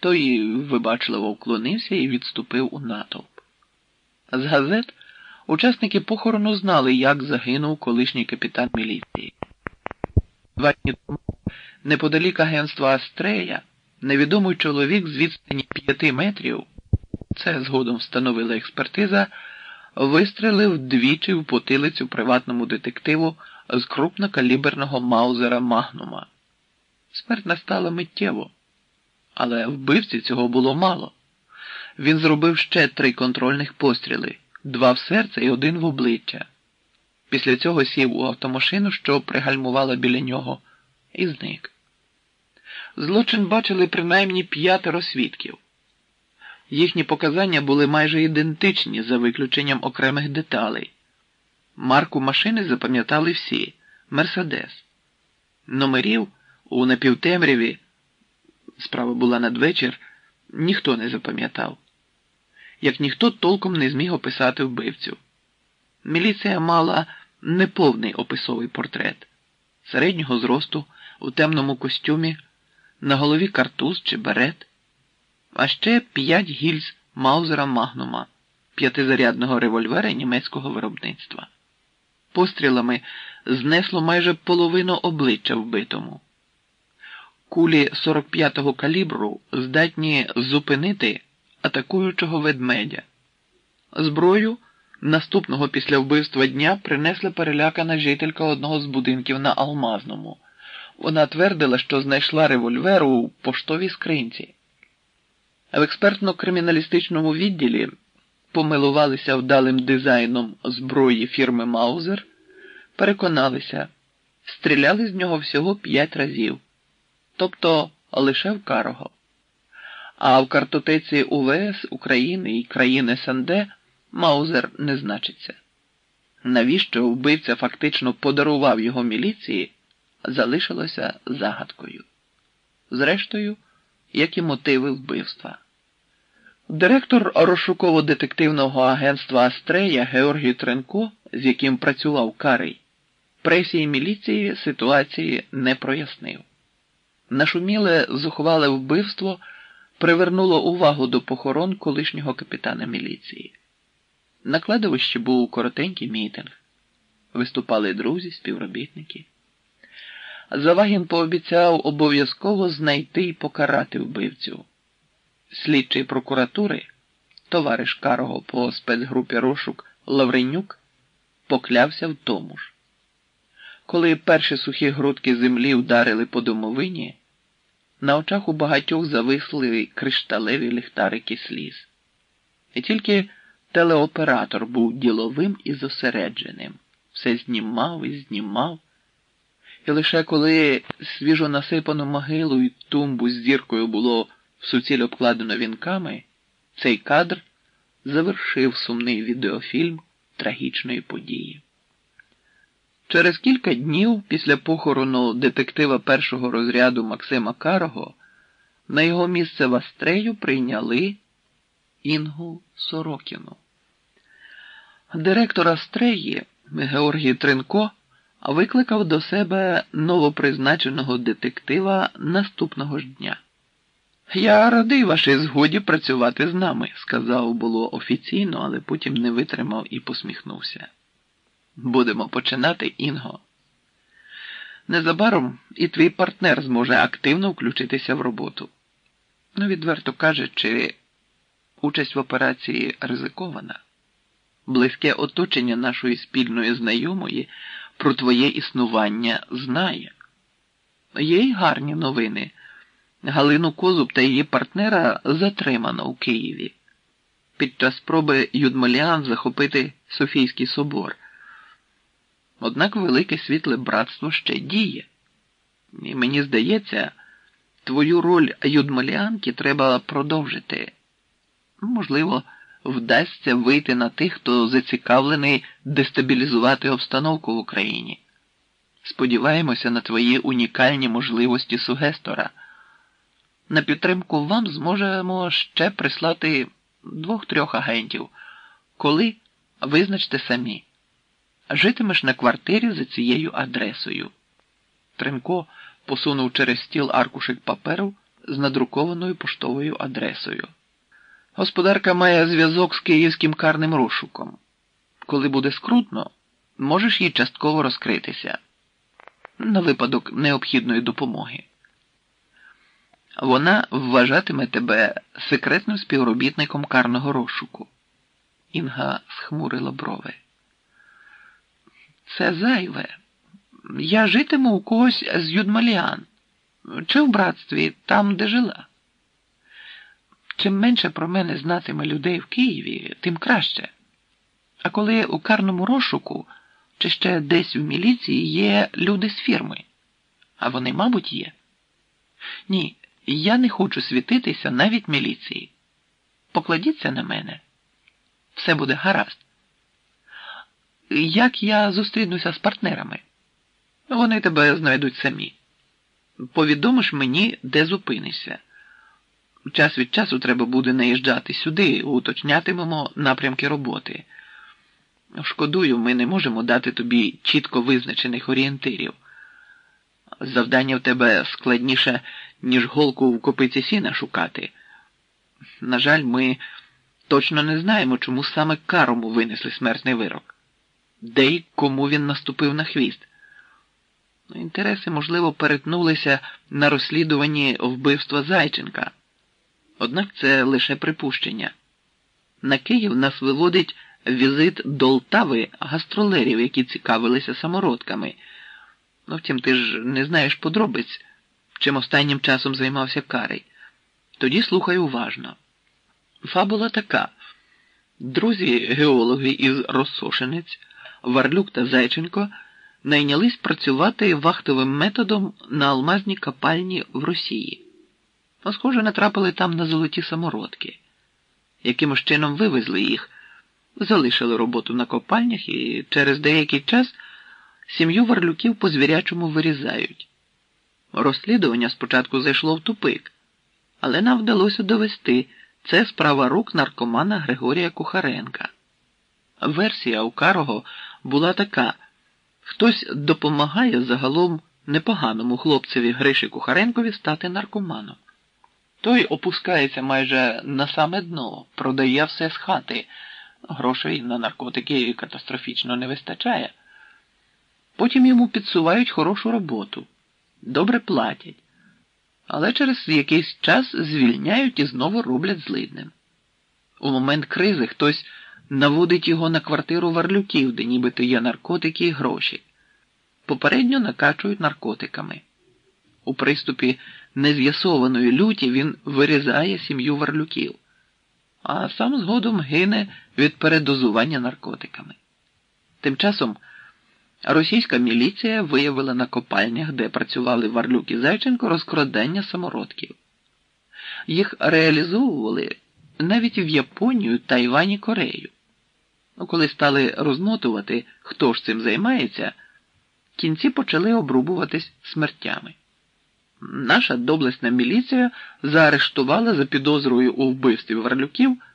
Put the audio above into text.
Той вибачливо вклонився і відступив у натовп. З газет учасники похорону знали, як загинув колишній капітан міліції. Два дні тому неподалік агентства Астрея невідомий чоловік з відстані п'яти метрів, це згодом встановила експертиза, вистрелив двічі в потилицю приватному детективу з крупнокаліберного маузера Магнума. Смерть настала миттєво, але вбивці цього було мало. Він зробив ще три контрольних постріли два в серце і один в обличчя. Після цього сів у автомашину, що пригальмувала біля нього, і зник. Злочин бачили принаймні п'ятеро свідків. Їхні показання були майже ідентичні за виключенням окремих деталей. Марку машини запам'ятали всі Мерседес. Номерів у напівтемряві, справа була надвечір, ніхто не запам'ятав. Як ніхто толком не зміг описати вбивцю. Міліція мала неповний описовий портрет середнього зросту у темному костюмі, на голові картуз чи берет, а ще п'ять гільз Маузера Магнума, п'ятизарядного револьвера німецького виробництва. Пострілами знесло майже половину обличчя вбитому. Кулі 45-го калібру здатні зупинити атакуючого ведмедя. Зброю наступного після вбивства дня принесла перелякана жителька одного з будинків на Алмазному. Вона твердила, що знайшла револьвер у поштовій скринці. В експертно-криміналістичному відділі помилувалися вдалим дизайном зброї фірми Маузер, переконалися, стріляли з нього всього п'ять разів, тобто лише в Карого. А в картотеці УВС України і країн СНД Маузер не значиться. Навіщо вбивця фактично подарував його міліції, залишилося загадкою. Зрештою, як і мотиви вбивства. Директор розшуково-детективного агентства Астрея Георгій Тренко, з яким працював Карий, пресі і міліції ситуації не прояснив. Нашуміле зухвале вбивство привернуло увагу до похорон колишнього капітана міліції. На кладовищі був коротенький мітинг. Виступали друзі, співробітники. Завагін пообіцяв обов'язково знайти і покарати вбивцю. Слідчий прокуратури, товариш Карого по спецгрупі розшук Лавренюк, поклявся в тому ж. Коли перші сухі грудки землі вдарили по домовині, на очах у багатьох зависли кришталеві ліхтарики сліз. І тільки телеоператор був діловим і зосередженим, все знімав і знімав. І лише коли свіжо насипану могилу і тумбу з зіркою було в суціль обкладено вінками, цей кадр завершив сумний відеофільм трагічної події. Через кілька днів після похорону детектива першого розряду Максима Карого на його місце в Астрею прийняли Інгу Сорокіну. Директор Астреї Георгій Тренко викликав до себе новопризначеного детектива наступного ж дня. Я радий вашій згоді працювати з нами, сказав було офіційно, але потім не витримав і посміхнувся. Будемо починати, Інго. Незабаром і твій партнер зможе активно включитися в роботу. Ну, відверто кажучи, участь в операції ризикована. Близьке оточення нашої спільної знайомої про твоє існування знає. Є й гарні новини. Галину Козуб та її партнера затримано у Києві під час спроби Юдмаліан захопити Софійський собор. Однак велике світле братство ще діє. І мені здається, твою роль Юдмаліанки треба продовжити. Можливо, вдасться вийти на тих, хто зацікавлений дестабілізувати обстановку в Україні. Сподіваємося на твої унікальні можливості сугестора. На підтримку вам зможемо ще прислати двох-трьох агентів, коли визначте самі. Житимеш на квартирі за цією адресою. Тренко посунув через стіл аркушик паперу з надрукованою поштовою адресою. Господарка має зв'язок з київським карним розшуком. Коли буде скрутно, можеш їй частково розкритися на випадок необхідної допомоги. Вона вважатиме тебе секретним співробітником карного розшуку. Інга схмурила брови. Це зайве. Я житиму у когось з Юдмаліан, чи в братстві, там, де жила. Чим менше про мене знатиме людей в Києві, тим краще. А коли у карному розшуку чи ще десь в міліції є люди з фірми, а вони, мабуть, є. Ні, я не хочу світитися навіть міліції. Покладіться на мене. Все буде гаразд. Як я зустрінуся з партнерами? Вони тебе знайдуть самі. Повідомиш мені, де зупинишся. Час від часу треба буде наїжджати сюди, уточнятимемо напрямки роботи. Шкодую, ми не можемо дати тобі чітко визначених орієнтирів. Завдання в тебе складніше, ніж голку в копиці сіна шукати. На жаль, ми точно не знаємо, чому саме карому винесли смертний вирок, де й кому він наступив на хвіст. Інтереси, можливо, перетнулися на розслідуванні вбивства Зайченка. Однак це лише припущення. На Київ нас виводить візит до Лтави гастролерів, які цікавилися самородками. Ну, втім, ти ж не знаєш подробиць, чим останнім часом займався Карий. Тоді слухай уважно. Фабула така. Друзі геологи із Розсошенець, Варлюк та Зайченко найнялись працювати вахтовим методом на алмазній копальні в Росії. Ну, схоже, натрапили там на золоті самородки. Якимось чином вивезли їх, залишили роботу на копальнях і через деякий час сім'ю варлюків по звірячому вирізають. Розслідування спочатку зайшло в тупик, але нам вдалося довести це справа рук наркомана Григорія Кухаренка. Версія у Карого була така: хтось допомагає загалом непоганому хлопцеві Гриші Кухаренкові стати наркоманом. Той опускається майже на саме дно, продає все з хати. Грошей на наркотики катастрофічно не вистачає. Потім йому підсувають хорошу роботу, добре платять, але через якийсь час звільняють і знову роблять злидним. У момент кризи хтось наводить його на квартиру варлюків, де нібито є наркотики і гроші. Попередньо накачують наркотиками. У приступі нез'ясованої люті він вирізає сім'ю варлюків, а сам згодом гине від передозування наркотиками. Тим часом російська міліція виявила на копальнях, де працювали Варлюк і Зайченко, розкрадання самородків. Їх реалізовували навіть в Японію, Тайвані, Корею. Ну, коли стали розмотувати, хто ж цим займається, кінці почали обрубуватись смертями. Наша доблесна міліція заарештувала за підозрою у вбивстві Варлюків